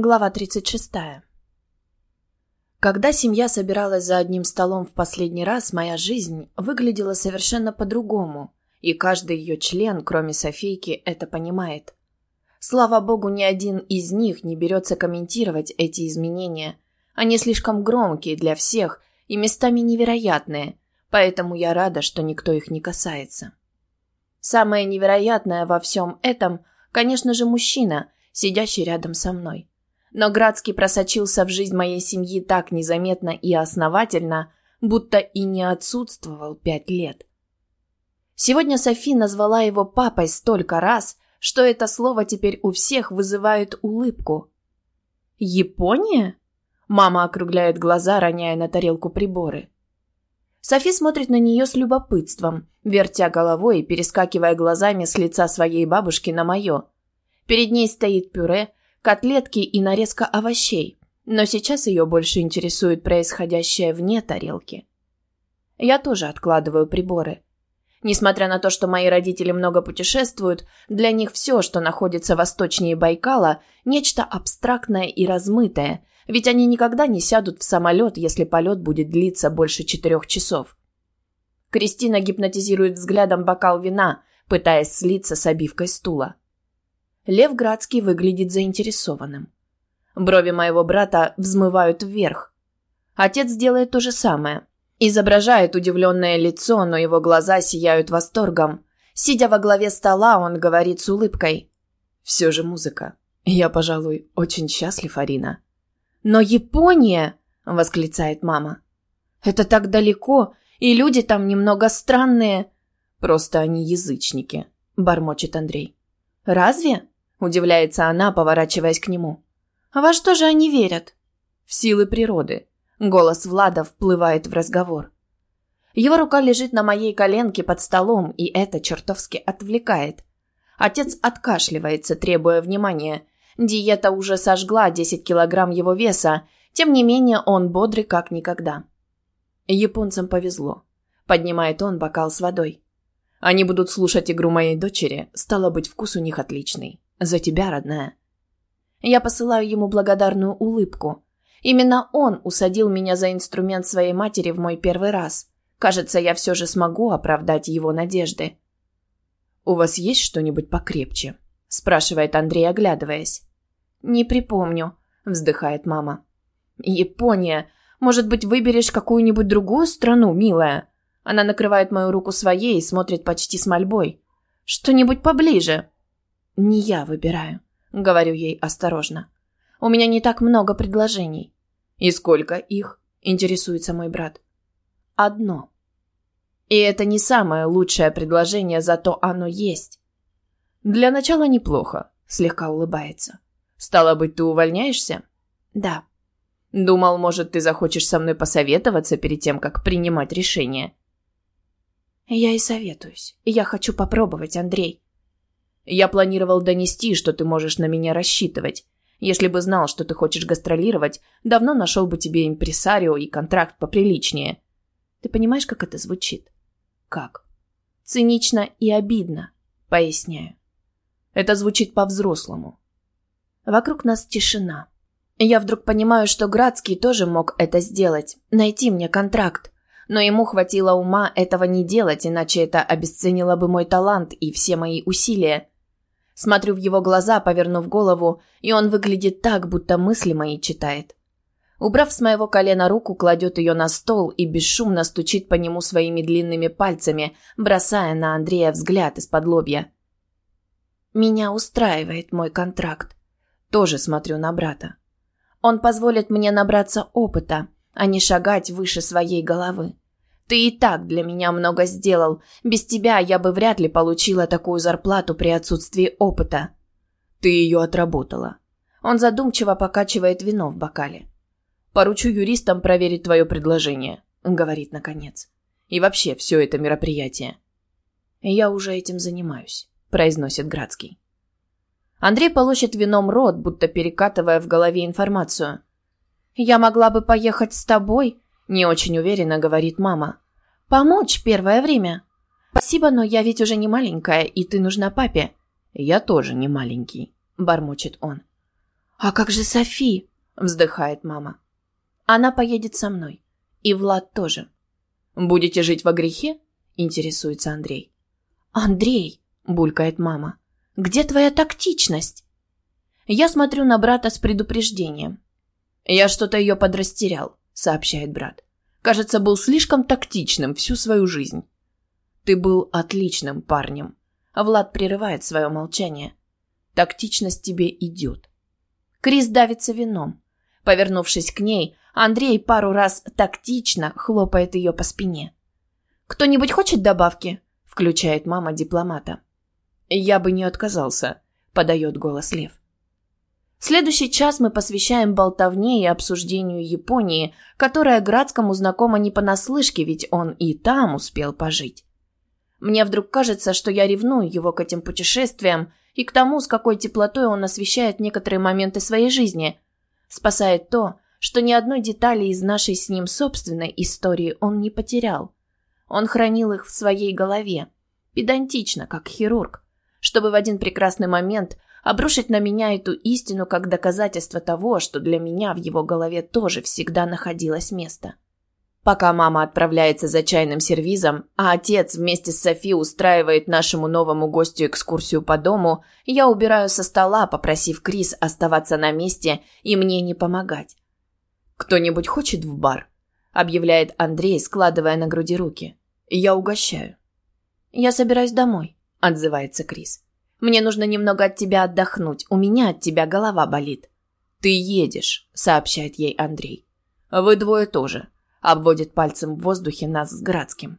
Глава 36. Когда семья собиралась за одним столом в последний раз, моя жизнь выглядела совершенно по-другому, и каждый ее член, кроме Софийки, это понимает. Слава богу, ни один из них не берется комментировать эти изменения. Они слишком громкие для всех и местами невероятные, поэтому я рада, что никто их не касается. Самое невероятное во всем этом, конечно же, мужчина, сидящий рядом со мной. Но Градский просочился в жизнь моей семьи так незаметно и основательно, будто и не отсутствовал пять лет. Сегодня Софи назвала его папой столько раз, что это слово теперь у всех вызывает улыбку. «Япония?» Мама округляет глаза, роняя на тарелку приборы. Софи смотрит на нее с любопытством, вертя головой и перескакивая глазами с лица своей бабушки на мое. Перед ней стоит пюре, котлетки и нарезка овощей, но сейчас ее больше интересует происходящее вне тарелки. Я тоже откладываю приборы. Несмотря на то, что мои родители много путешествуют, для них все, что находится восточнее Байкала, нечто абстрактное и размытое, ведь они никогда не сядут в самолет, если полет будет длиться больше четырех часов. Кристина гипнотизирует взглядом бокал вина, пытаясь слиться с обивкой стула. Лев Градский выглядит заинтересованным. Брови моего брата взмывают вверх. Отец делает то же самое. Изображает удивленное лицо, но его глаза сияют восторгом. Сидя во главе стола, он говорит с улыбкой. «Все же музыка. Я, пожалуй, очень счастлив, Арина». «Но Япония!» – восклицает мама. «Это так далеко, и люди там немного странные». «Просто они язычники», – бормочет Андрей. «Разве?» Удивляется она, поворачиваясь к нему. «Во что же они верят?» «В силы природы». Голос Влада вплывает в разговор. Его рука лежит на моей коленке под столом, и это чертовски отвлекает. Отец откашливается, требуя внимания. Диета уже сожгла 10 килограмм его веса, тем не менее он бодрый как никогда. Японцам повезло. Поднимает он бокал с водой. Они будут слушать игру моей дочери, стало быть, вкус у них отличный. За тебя, родная. Я посылаю ему благодарную улыбку. Именно он усадил меня за инструмент своей матери в мой первый раз. Кажется, я все же смогу оправдать его надежды. «У вас есть что-нибудь покрепче?» – спрашивает Андрей, оглядываясь. «Не припомню», – вздыхает мама. «Япония. Может быть, выберешь какую-нибудь другую страну, милая?» Она накрывает мою руку своей и смотрит почти с мольбой. «Что-нибудь поближе». «Не я выбираю», — говорю ей осторожно. «У меня не так много предложений». «И сколько их?» — интересуется мой брат. «Одно». И это не самое лучшее предложение, зато оно есть. «Для начала неплохо», — слегка улыбается. «Стало быть, ты увольняешься?» «Да». «Думал, может, ты захочешь со мной посоветоваться перед тем, как принимать решение?» «Я и советуюсь. Я хочу попробовать, Андрей. Я планировал донести, что ты можешь на меня рассчитывать. Если бы знал, что ты хочешь гастролировать, давно нашел бы тебе импресарио и контракт поприличнее. Ты понимаешь, как это звучит? Как? Цинично и обидно, поясняю. Это звучит по-взрослому. Вокруг нас тишина. Я вдруг понимаю, что Градский тоже мог это сделать, найти мне контракт. Но ему хватило ума этого не делать, иначе это обесценило бы мой талант и все мои усилия. Смотрю в его глаза, повернув голову, и он выглядит так, будто мысли мои читает. Убрав с моего колена руку, кладет ее на стол и бесшумно стучит по нему своими длинными пальцами, бросая на Андрея взгляд из-под лобья. Меня устраивает мой контракт. Тоже смотрю на брата. Он позволит мне набраться опыта, а не шагать выше своей головы. Ты и так для меня много сделал. Без тебя я бы вряд ли получила такую зарплату при отсутствии опыта. Ты ее отработала. Он задумчиво покачивает вино в бокале. Поручу юристам проверить твое предложение, говорит наконец. И вообще все это мероприятие. Я уже этим занимаюсь, произносит Градский. Андрей получит вином рот, будто перекатывая в голове информацию. Я могла бы поехать с тобой, не очень уверенно говорит мама. Помочь первое время. Спасибо, но я ведь уже не маленькая, и ты нужна папе. Я тоже не маленький, бормочет он. «А как же Софи?» – вздыхает мама. «Она поедет со мной. И Влад тоже». «Будете жить во грехе?» – интересуется Андрей. «Андрей!» – булькает мама. «Где твоя тактичность?» Я смотрю на брата с предупреждением. «Я что-то ее подрастерял», – сообщает брат. «Кажется, был слишком тактичным всю свою жизнь». «Ты был отличным парнем». Влад прерывает свое молчание. «Тактичность тебе идет». Крис давится вином. Повернувшись к ней, Андрей пару раз тактично хлопает ее по спине. «Кто-нибудь хочет добавки?» – включает мама дипломата. «Я бы не отказался», – подает голос Лев. Следующий час мы посвящаем болтовне и обсуждению Японии, которая Градскому знакома не понаслышке, ведь он и там успел пожить. Мне вдруг кажется, что я ревную его к этим путешествиям и к тому, с какой теплотой он освещает некоторые моменты своей жизни. Спасает то, что ни одной детали из нашей с ним собственной истории он не потерял. Он хранил их в своей голове, педантично, как хирург, чтобы в один прекрасный момент обрушить на меня эту истину как доказательство того, что для меня в его голове тоже всегда находилось место. Пока мама отправляется за чайным сервизом, а отец вместе с Софи устраивает нашему новому гостю экскурсию по дому, я убираю со стола, попросив Крис оставаться на месте и мне не помогать. «Кто-нибудь хочет в бар?» – объявляет Андрей, складывая на груди руки. «Я угощаю». «Я собираюсь домой», – отзывается Крис. Мне нужно немного от тебя отдохнуть. У меня от тебя голова болит». «Ты едешь», — сообщает ей Андрей. «Вы двое тоже», — обводит пальцем в воздухе нас с Градским.